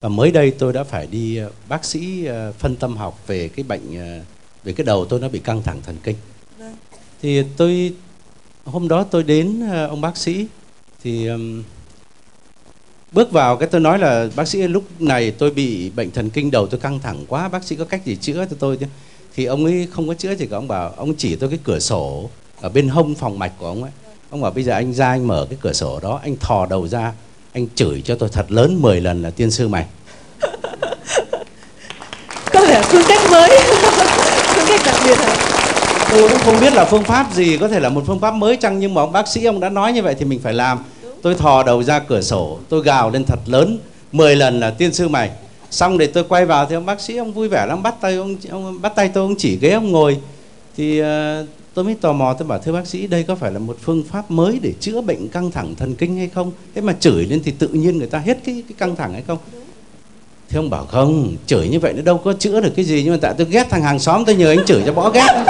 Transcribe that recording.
và mới đây tôi đã phải đi ờ, bác sĩ ờ, phân tâm học về cái bệnh ờ, về cái đầu tôi nó bị căng thẳng thần kinh. Vâng. thì tôi hôm đó tôi đến ông bác sĩ thì ừm, bước vào cái tôi nói là bác sĩ lúc này tôi bị bệnh thần kinh đầu tôi căng thẳng quá bác sĩ có cách gì chữa cho tôi chứ thì ông ấy không có chữa cả ông bảo ông chỉ tôi cái cửa sổ ở bên hông phòng mạch của ông ấy. Ông bảo bây giờ anh ra anh mở cái cửa sổ đó anh thò đầu ra anh chửi cho tôi thật lớn 10 lần là tiên sư mày. Có vẻ phương cách mới. Phương cách đặc biệt hả? Tôi cũng không biết là phương pháp gì có thể là một phương pháp mới chăng nhưng mà ông bác sĩ ông đã nói như vậy thì mình phải làm. Tôi thò đầu ra cửa sổ tôi gào lên thật lớn 10 lần là tiên sư mày. Xong để tôi quay vào thì ông bác sĩ ông vui vẻ lắm bắt tay ông, ông bắt tay tôi ông chỉ ghế ông ngồi. Thì ờ, tôi mới tò mò tôi bảo thưa bác sĩ đây có phải là một phương pháp mới để chữa bệnh căng thẳng thần kinh hay không? Thế mà chửi lên thì tự nhiên người ta hết cái, cái căng thẳng hay không? Thế ông bảo không chửi như vậy nó đâu có chữa được cái gì nhưng mà tại tôi ghét thằng hàng xóm tôi nhờ anh chửi cho bỏ ghét.